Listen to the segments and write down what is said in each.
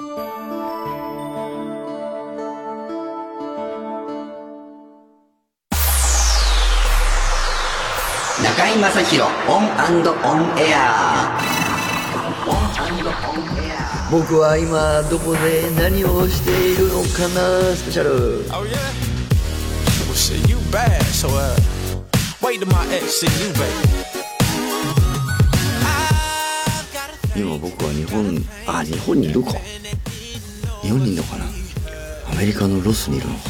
中居正広オンオンエアオンオンエア僕は今どこで何をしているのかなスペシャル Oh yeah? Well shit, you bad, so uh wait till my ex see you, baby. 今僕は日本あ日本にいるか。日本にいるのかな。アメリカのロスにいるのか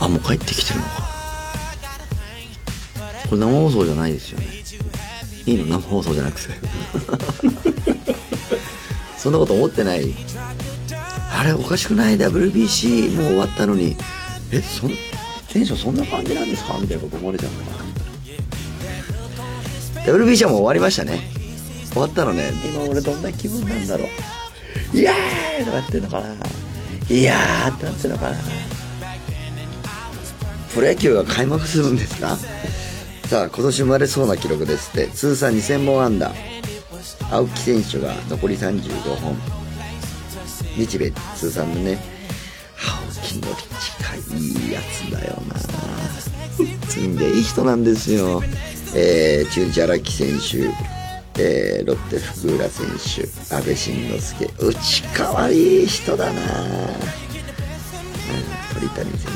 あもう帰ってきてるのか。これ生放送じゃないですよね。いいの？生放送じゃなくて。そんなこと思ってない。あれおかしくない？WBC もう終わったのに。えそんテンションそんな感じなんですか？みたいなこと思われちゃうのかな。WBC はもう終わりましたね。終わったのね。今俺どんな気分なんだろう。イエーイとかやってんのかな。いやーってなってんのかな。プロ野球が開幕するんですか？さあ今年生まれそうな記録ですって。通算2000本安打。青木選手が残り35本。日米通算のね青木のり近いいやつだよな。すんげえいい人なんですよ。えー、中日荒木選手。えー、ロッテ福浦選手阿部慎之助内川いい人だな、うん、鳥谷選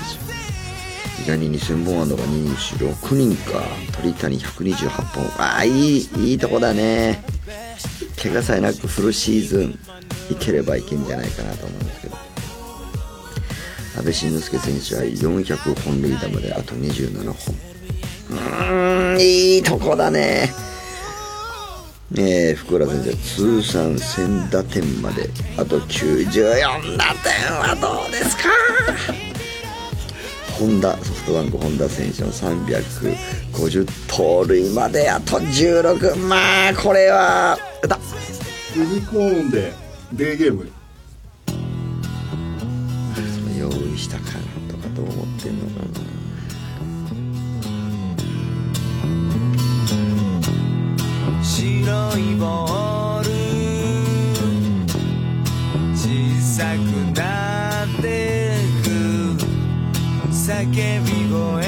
手。伊賀に2000本安打が26人か。鳥谷128本。ああいいいいとこだね。怪我さえなくフルシーズンいければいけんじゃないかなと思うんですけど。阿部慎之助選手は400本塁打まであと27本。うーんいいとこだね。えー、福浦先生通算1000打点まであと94打点はどうですか？本田ソフトバンク本田選手の350盗塁まであと16まあこれはだユニコーンでデーゲーム。白いボール。小さくなってく。叫び声。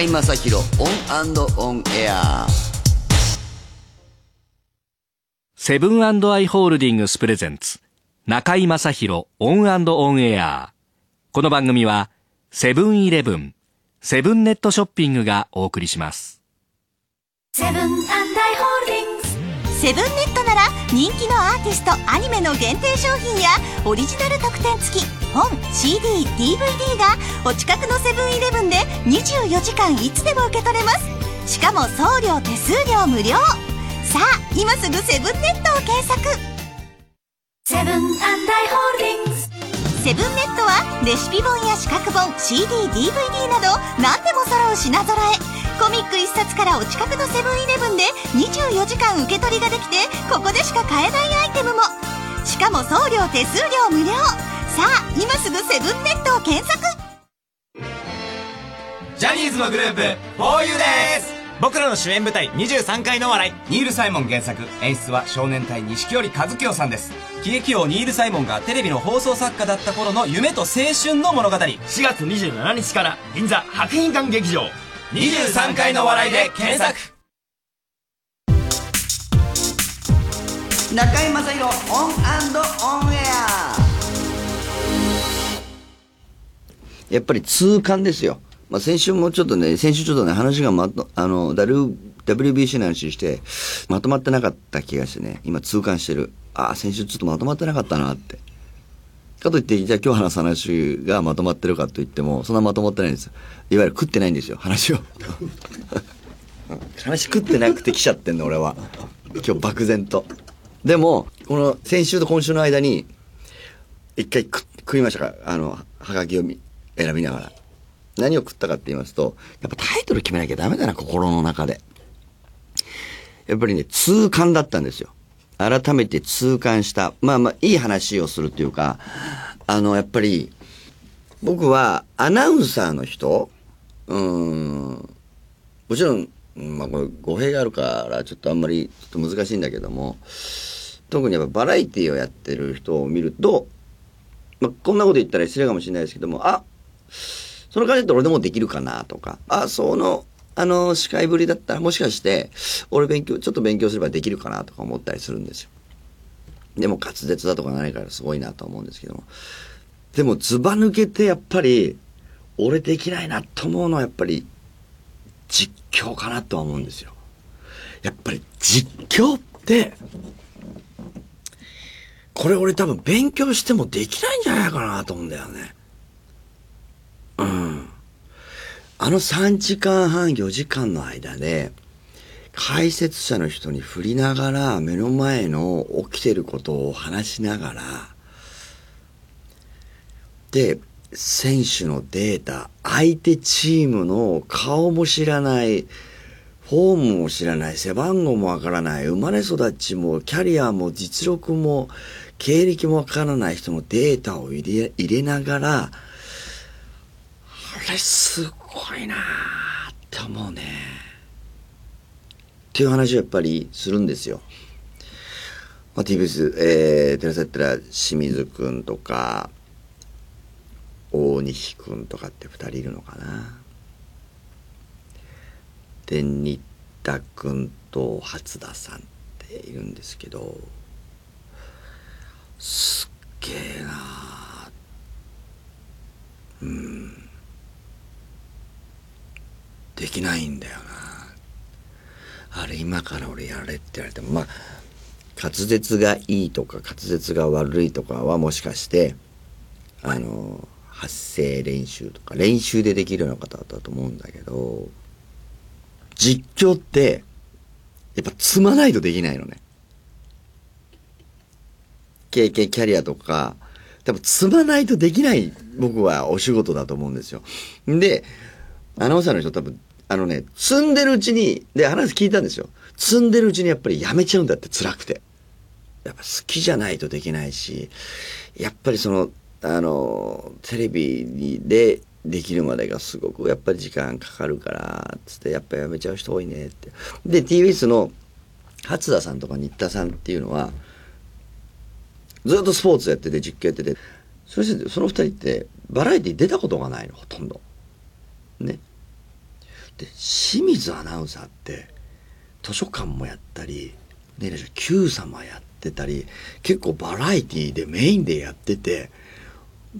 居正広 ON & ON AIR。セブン＆アイ・ホールディングス presents 中居正広 ON & ON AIR。この番組はセブンイレブンセブンネットショッピングがお送りします。セブン＆アイ・ホールディングス。セブンネットなら人気のアーティストアニメの限定商品やオリジナル特典付き本 CDDVD がお近くのセブンイレブンで24時間いつでも受け取れます。しかも送料手数料無料。さあ今すぐセブンネットを検索。セブンアイ・ホールディングス。セブンネットはレシピ本や資格本 CDDVD など何でも揃う品揃え。コミック一冊からお近くのセブンイレブンで24時間受け取りができてここでしか買えないアイテムも。しかも送料手数料無料。さあ今すぐセブンネットを検索。ジャニーズのグループ 4U です。僕らの主演舞台23回の笑い。ニール・サイモン原作。演出は少年隊錦織和清さんです。喜劇王ニール・サイモンがテレビの放送作家だった頃の夢と青春の物語。4月27日から銀座博品館劇場。23回の笑いで検索中居正広 ON & ON AIR やっぱり痛感ですよ。まあ、先週もちょっとね、先週ちょっとね、話がまと、あの、WBC の話して、まとまってなかった気がしてね、今痛感してる。ああ、先週ちょっとまとまってなかったなって。かといって、じゃあ今日話す話がまとまってるかと言っても、そんなまとまってないんですよ。いわゆる食ってないんですよ、話を。話食ってなくて来ちゃってんの、俺は。今日漠然と。でも、この先週と今週の間に、一回食食いましたか？あの、はがきを選びながら。何を食ったかって言いますと、やっぱタイトル決めなきゃダメだな、心の中で。やっぱりね、痛感だったんですよ。改めて痛感した。まあまあ、いい話をするっていうか、あの、やっぱり、僕はアナウンサーの人、うん、もちろん、まあこれ語弊があるから、ちょっとあんまりちょっと難しいんだけども、特にやっぱバラエティをやってる人を見ると、まあ、こんなこと言ったら失礼かもしれないですけども、あその感じだったら俺でもできるかなとか、あ、その、あの、司会ぶりだったらもしかして、俺勉強、ちょっと勉強すればできるかなとか思ったりするんですよ。でも滑舌だとか何からすごいなと思うんですけども。でも、ずば抜けてやっぱり、俺できないなと思うのはやっぱり、実況かなとは思うんですよ。やっぱり実況って、これ俺多分勉強してもできないんじゃないかなと思うんだよね。うん。あの3時間半、4時間の間で、解説者の人に振りながら、目の前の起きてることを話しながら、で、選手のデータ、相手チームの顔も知らない、フォームも知らない、背番号もわからない、生まれ育ちも、キャリアも実力も、経歴もわからない人のデータを入れ、入れながら、あれすごいなーって思うね。っていう話をやっぱりするんですよ。まあ、TBS、えー、テレサやったら清水くんとか、大西くんとかって二人いるのかな？で、新田くんと初田さんっているんですけど、すっげえなうん。できないんだよな。あれ今から俺やれって言われても、まあ、滑舌がいいとか滑舌が悪いとかはもしかして、あの、発声練習とか練習でできるような方だったと思うんだけど、実況って、やっぱ積まないとできないのね。経験、キャリアとか、多分積まないとできない僕はお仕事だと思うんですよ。で、アナウンサーの人多分、あのね、積んでるうちに、で、話聞いたんですよ。積んでるうちにやっぱりやめちゃうんだって辛くて。やっぱ好きじゃないとできないし、やっぱりその、あの、テレビでできるまでがすごくやっぱり時間かかるから、つってやっぱやめちゃう人多いねって。で、TBS の初田さんとか新田さんっていうのは、ずっとスポーツやってて実況やってて、そしてその二人ってバラエティ出たことがないの、ほとんど。ね。で清水アナウンサーって図書館もやったりねえ Q 様やってたり結構バラエティーでメインでやってて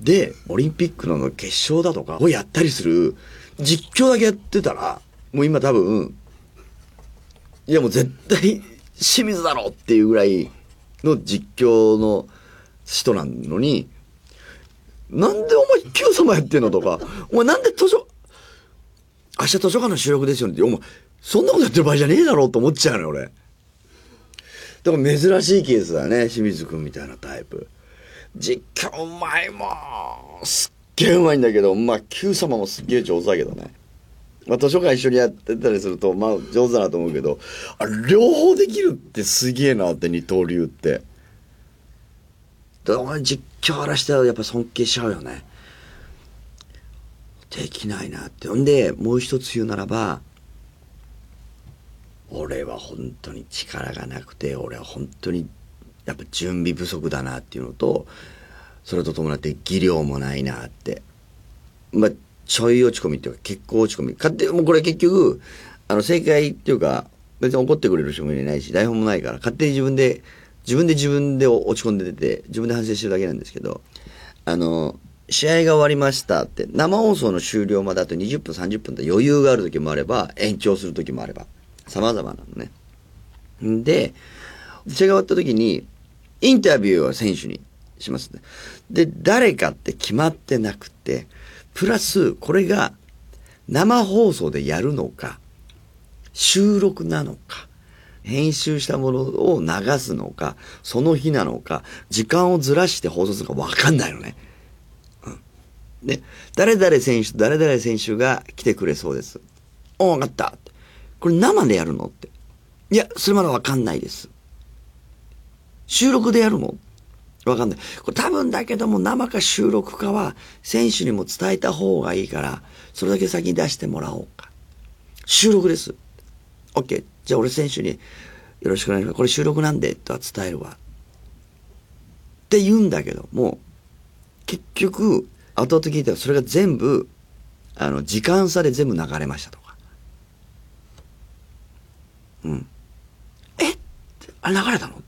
でオリンピックの決勝だとかをやったりする実況だけやってたらもう今多分いやもう絶対清水だろっていうぐらいの実況の人なのになんでお前 Q 様やってんのとかお前なんで図書明日図書館の収録ですよねって、お前、そんなことやってる場合じゃねえだろうと思っちゃうのよ、俺。だから珍しいケースだね、清水くんみたいなタイプ。実況うまいもん。すっげえうまいんだけど、まあ、Q 様もすっげえ上手だけどね。まあ、図書館一緒にやってたりすると、まあ、上手だなと思うけど、あ、両方できるってすげえなって、二刀流って。だから実況荒らしたらやっぱ尊敬しちゃうよね。できないなって。ほんで、もう一つ言うならば、俺は本当に力がなくて、俺は本当にやっぱ準備不足だなっていうのと、それと伴って技量もないなって。まあ、ちょい落ち込みっていうか結構落ち込み。勝手もうこれ結局、あの正解っていうか、別に怒ってくれる人もいないし、台本もないから、勝手に自分で、自分で自分で落ち込んでて、自分で反省してるだけなんですけど、あの、試合が終わりましたって、生放送の終了まであと20分、30分で余裕がある時もあれば、延長する時もあれば、様々なのね。んで、試合が終わった時に、インタビューを選手にします。で、誰かって決まってなくて、プラス、これが生放送でやるのか、収録なのか、編集したものを流すのか、その日なのか、時間をずらして放送するか分かんないのね。うんで、誰々選手と誰々選手が来てくれそうです。お、分かった。これ生でやるのって。いや、それまだ分かんないです。収録でやるの？分かんない。これ多分だけども生か収録かは選手にも伝えた方がいいから、それだけ先に出してもらおうか。収録です。OK。じゃあ俺選手によろしくお願いします。これ収録なんで、とは伝えるわ。って言うんだけども、結局、後々聞いたらそれが全部、あの、時間差で全部流れましたとか。うん。え？ってあ、流れたの？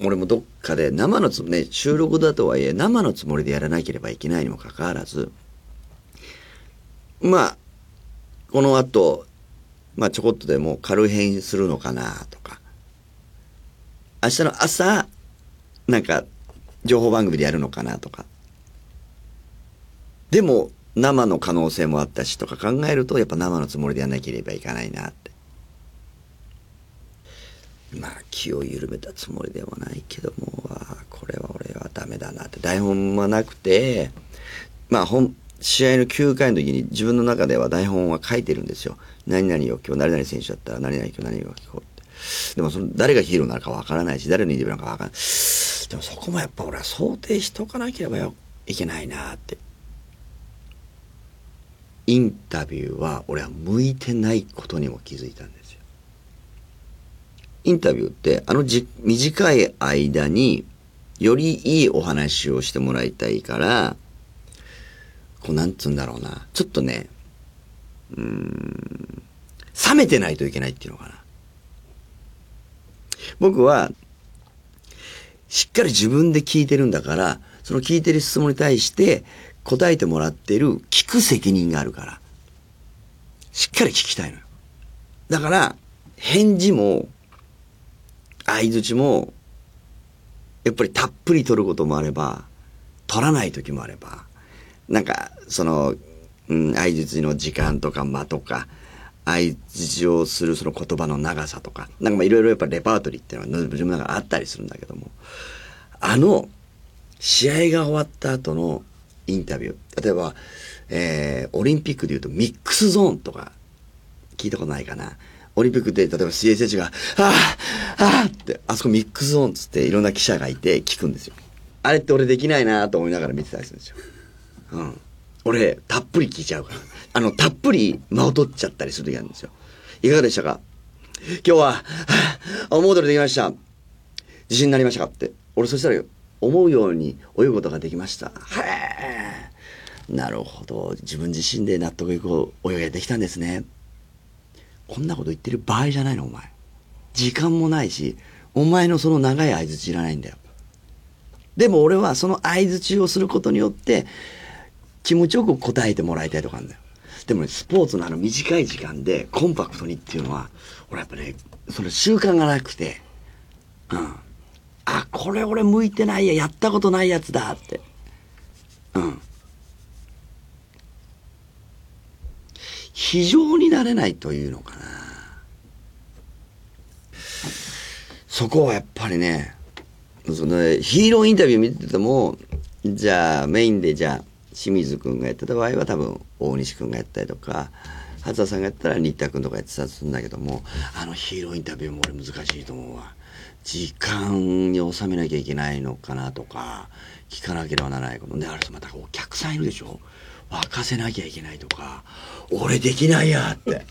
俺もどっかで生のつもり、ね、収録だとはいえ生のつもりでやらなければいけないにもかかわらず、まあ、この後、まあちょこっとでも軽変するのかなとか、明日の朝、なんか、情報番組でやるのかなとか。でも、生の可能性もあったしとか考えると、やっぱ生のつもりでやらなければいけないなって。まあ、気を緩めたつもりでもないけども、これは俺はダメだなって。台本はなくて、まあ、本、試合の9回の時に自分の中では台本は書いてるんですよ。何々を今日、何々選手だったら何々今日何々を聞こうって。でもその、誰がヒーローなるかわからないし、誰のインタビューなのかわからない。でもそこもやっぱ俺は想定しとかなければよいけないなって。インタビューは俺は向いてないことにも気づいたんです。インタビューってあのじ短い間によりいいお話をしてもらいたいから、こうなんつうんだろうな。ちょっとね、うーん、冷めてないといけないっていうのかな。僕は、しっかり自分で聞いてるんだから、その聞いてる質問に対して答えてもらってる聞く責任があるから、しっかり聞きたいのよ。だから、返事も、相づちも、やっぱりたっぷり取ることもあれば、取らない時もあれば、なんか、その、うん、相づちの時間とか間とか、相づちをするその言葉の長さとか、なんかいろいろやっぱレパートリーっていうのは自分の中であったりするんだけども、あの、試合が終わった後のインタビュー、例えば、えー、オリンピックで言うとミックスゾーンとか、聞いたことないかな。オリンピックで、例えば水泳選手が、ああああって、あそこミックスゾーンっつっていろんな記者がいて聞くんですよ。あれって俺できないなと思いながら見てたりするんですよ。うん。俺、たっぷり聞いちゃうから。あの、たっぷり間を取っちゃったりする時あるんですよ。いかがでしたか？今日は、はあ、思う通りできました。自信になりましたか？って。俺そしたら、思うように泳ぐことができました。へえ。なるほど自分自身で納得いく泳ぎができたんですねこんなこと言ってる場合じゃないのお前。時間もないしお前のその長い相づちいらないんだよ。でも俺はその相づちをすることによって気持ちよく答えてもらいたいとかあるんだよ。でもねスポーツのあの短い時間でコンパクトにっていうのは俺やっぱねそれ習慣がなくてうん。あこれ俺向いてないややったことないやつだって。うん。非常になれないというのかな。そこはやっぱりねそのヒーローインタビュー見ててもじゃあメインでじゃあ清水君がやってた場合は多分大西君がやったりとか初田さんがやったら新田君とかやってたりするんだけどもあのヒーローインタビューも俺難しいと思うわ。時間に収めなきゃいけないのかなとか聞かなければならないことであれまたお客さんいるでしょ？沸かせなきゃいけないとか俺できないやって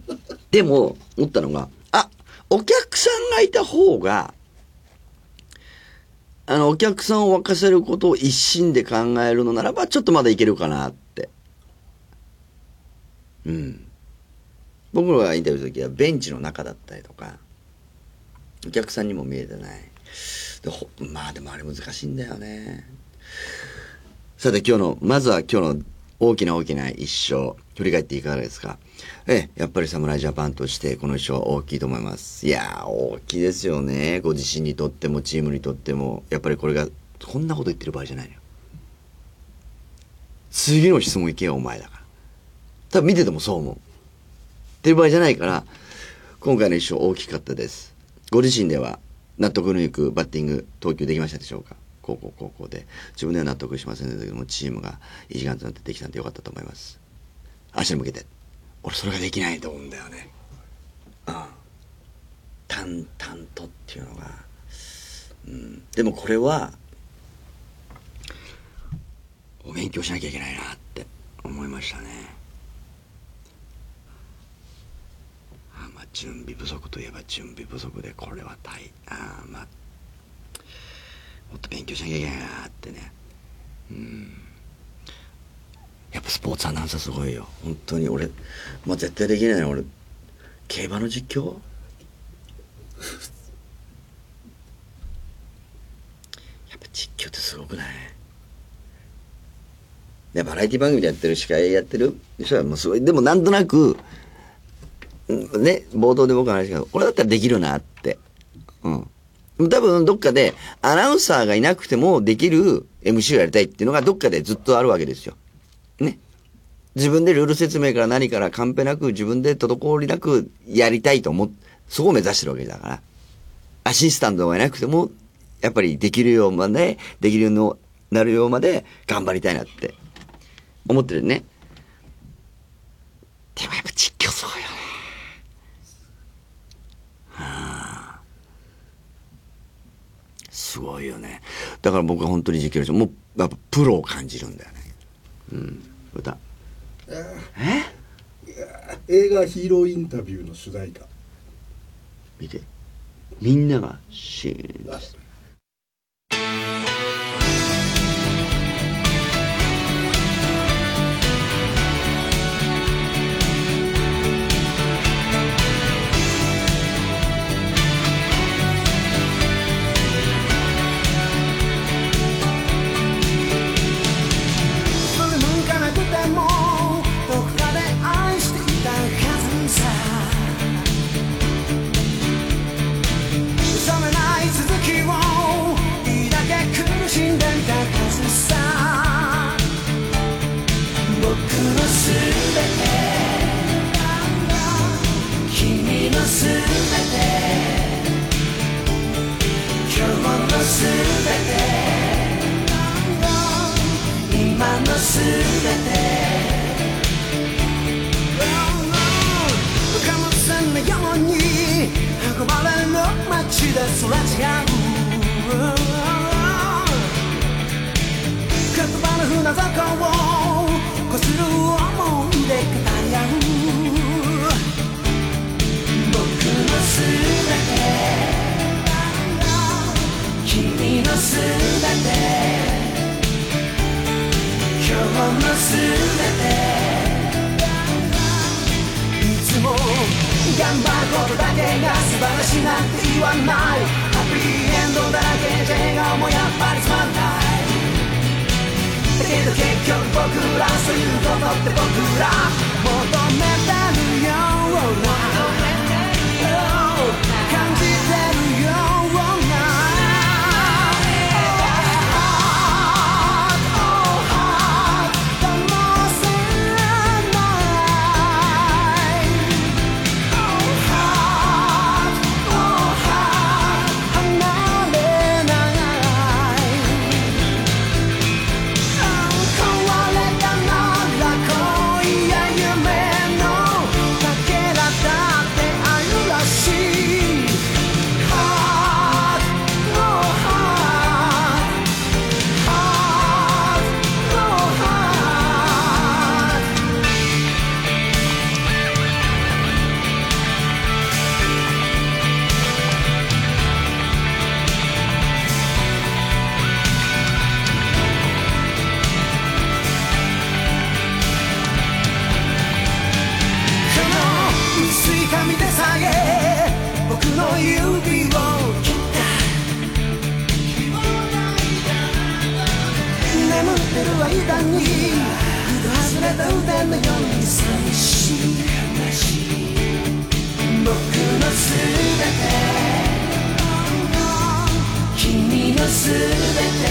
でも思ったのがあお客さんがいた方があの、お客さんを沸かせることを一心で考えるのならば、ちょっとまだいけるかなって。うん。僕らがインタビューするときは、ベンチの中だったりとか、お客さんにも見えてない。まあでもあれ難しいんだよね。さて今日の、まずは今日の大きな大きな一勝、振り返っていかがですか？ええ、やっぱり侍ジャパンとしてこの一勝は大きいと思います。いやー、大きいですよね。ご自身にとってもチームにとっても、やっぱりこれが、こんなこと言ってる場合じゃないのよ。次の質問行けよ、お前だから。多分見ててもそう思う。っていう場合じゃないから、今回の一勝大きかったです。ご自身では納得のいくバッティング、投球できましたでしょうか？高校、高校で。自分では納得しませんでしたけども、チームが一丸となってできたんでよかったと思います。明日に向けて。俺それができないと思うんだよね。うん。淡々とっていうのが。うん。でもこれは、お勉強しなきゃいけないなって思いましたね。あまあ準備不足といえば準備不足でこれは大あまあもっと勉強しなきゃいけないなってね。うん。やっぱスポーツアナウンサーすごいよ。本当に。俺まあ絶対できないの俺競馬の実況？やっぱ実況ってすごくない？でバラエティ番組でやってる司会やってる？人はもうすごい。でもなんとなくね冒頭で僕の話がこれだったらできるなってうん多分どっかでアナウンサーがいなくてもできる MC をやりたいっていうのがどっかでずっとあるわけですよ。ね。自分でルール説明から何からカンペなく自分で滞りなくやりたいと思って、そこを目指してるわけだから。アシスタントがいなくても、やっぱりできるようまで、できるようになるようまで頑張りたいなって思ってるね。でもやっぱ実況すごいよね。はあすごいよね。だから僕は本当に実況もうやっぱプロを感じるんだよね。うん。歌。映画ヒーローインタビューの主題歌見て。みんながシーンです。街ですれ違う船底をこする思いで語り合う僕のすべて君のすべて。結べていつも頑張ることだけがすばらしいなんて言わない。ハッピーエンドだらけじ笑顔もやっぱりつまんない。だけど結局僕らそういうことって僕ら求めてるようの指を切った眠ってる間にふと外れた腕のように寂しい話僕のすべて。君のすべて。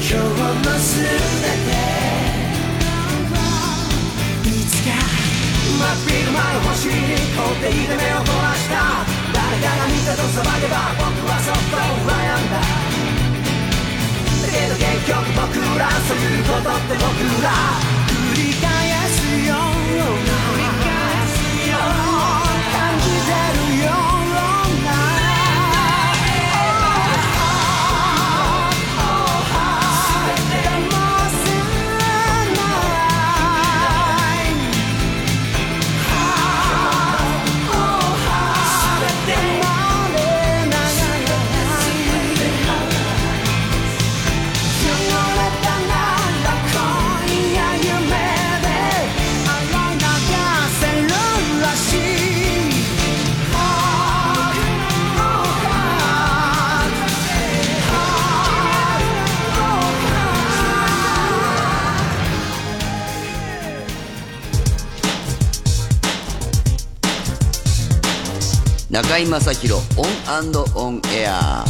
今日のすべて。真っ昼間の星に凍っていて目を凝らした誰かが見たと騒げば僕はそっと羨んだだけど結局僕らそういうことって僕ら繰り返すような中居正広 ON & ON AIR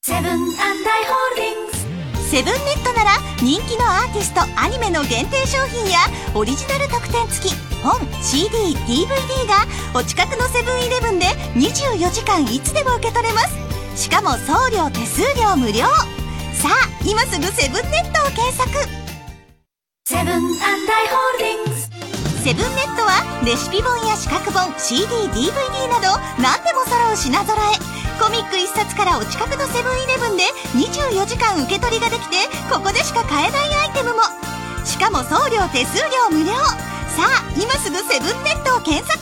セブン＆アイ・ホールディングスセブンネットなら人気のアーティストアニメの限定商品やオリジナル特典付き本 CDDVD がお近くのセブンイレブンで24時間いつでも受け取れます。しかも送料手数料無料。さあ今すぐセブンネットを検索。セブンアイ・ホールディングスセブンネットはレシピ本や資格本 CDDVD など何でも揃う品揃え。コミック1冊からお近くのセブンイレブンで24時間受け取りができてここでしか買えないアイテムも。しかも送料手数料無料。さあ今すぐセブンネットを検索。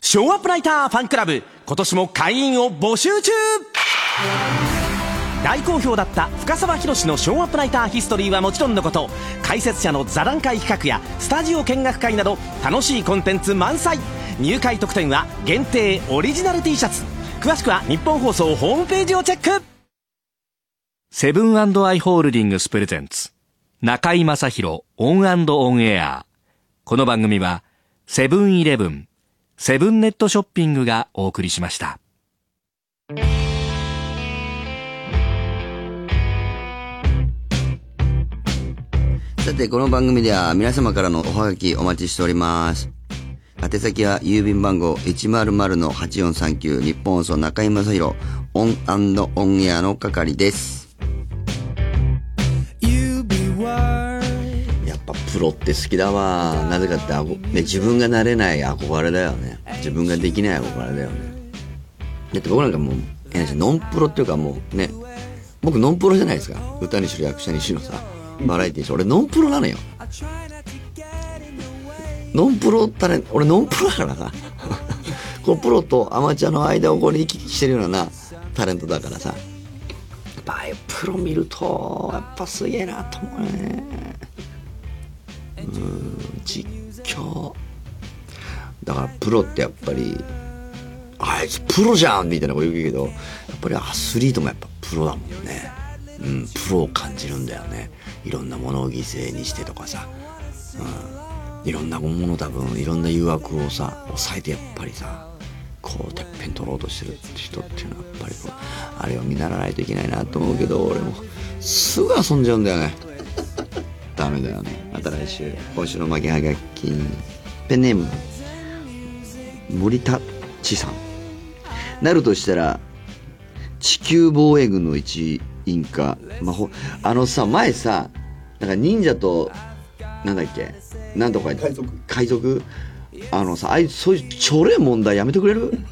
ショーアップライターファンクラブ今年も会員を募集中。大好評だった深澤弘のショウアップナイターヒストリーはもちろんのこと解説者の座談会企画やスタジオ見学会など楽しいコンテンツ満載。入会特典は限定オリジナル T シャツ。詳しくはニッポン放送ホームページをチェック。セブン＆アイ・ホールディングス presents。中居正広 ON & ON AIR。この番組はセブンイレブンセブンネットショッピングがお送りしました。さて、この番組では皆様からのおはがきお待ちしております。宛先は郵便番号100-8439ニッポン放送中居正広 ON & ON AIR の係です。やっぱプロって好きだわ。なぜかってあご、ね、自分がなれない憧れだよね。自分ができない憧れだよね。だって僕なんかもう、変な話ノンプロっていうかもうね、僕ノンプロじゃないですか。歌にしろ役者にしろさ、バラエティー。俺ノンプロなのよ。ノンプロタレン俺ノンプロだからさ。こうプロとアマチュアの間をこう行き来してるようなタレントだからさ。やっぱプロ見ると、やっぱすげえなと思うね。うん実況だからプロってやっぱりあいつプロじゃんみたいなこと言うけどやっぱりアスリートもやっぱプロだもんねうんプロを感じるんだよね。いろんなものを犠牲にしてとかさ。うん。いろんなもの多分いろんな誘惑をさ抑えてやっぱりさこうてっぺん取ろうとしてる人っていうのはやっぱりこうあれを見習わないといけないなと思うけど俺もすぐ遊んじゃうんだよね。ダメだよね。また来週。今週の負けはがき。ペンネーム森田千さん。なるとしたら地球防衛軍の一員か魔法あのさ前さなんか忍者となんだっけ？なんとか海賊。海賊？あのさあいつそういうちょれ問題やめてくれる？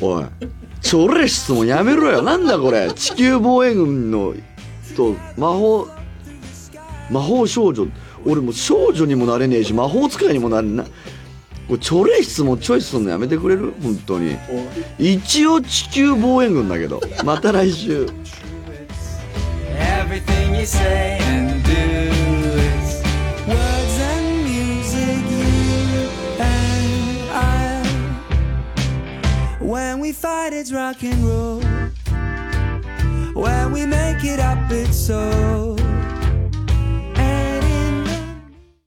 おいちょれ質問やめろよ。なんだこれ？地球防衛軍のと魔法魔法少女。俺もう少女にもなれねえし魔法使いにもなれなこれチョレ質問チョイスするのやめてくれる本当に一応地球防衛軍だけどまた来週 Everything you say and do is words and music, you and I. When we fight, it's rock and roll. When we make it up, it's so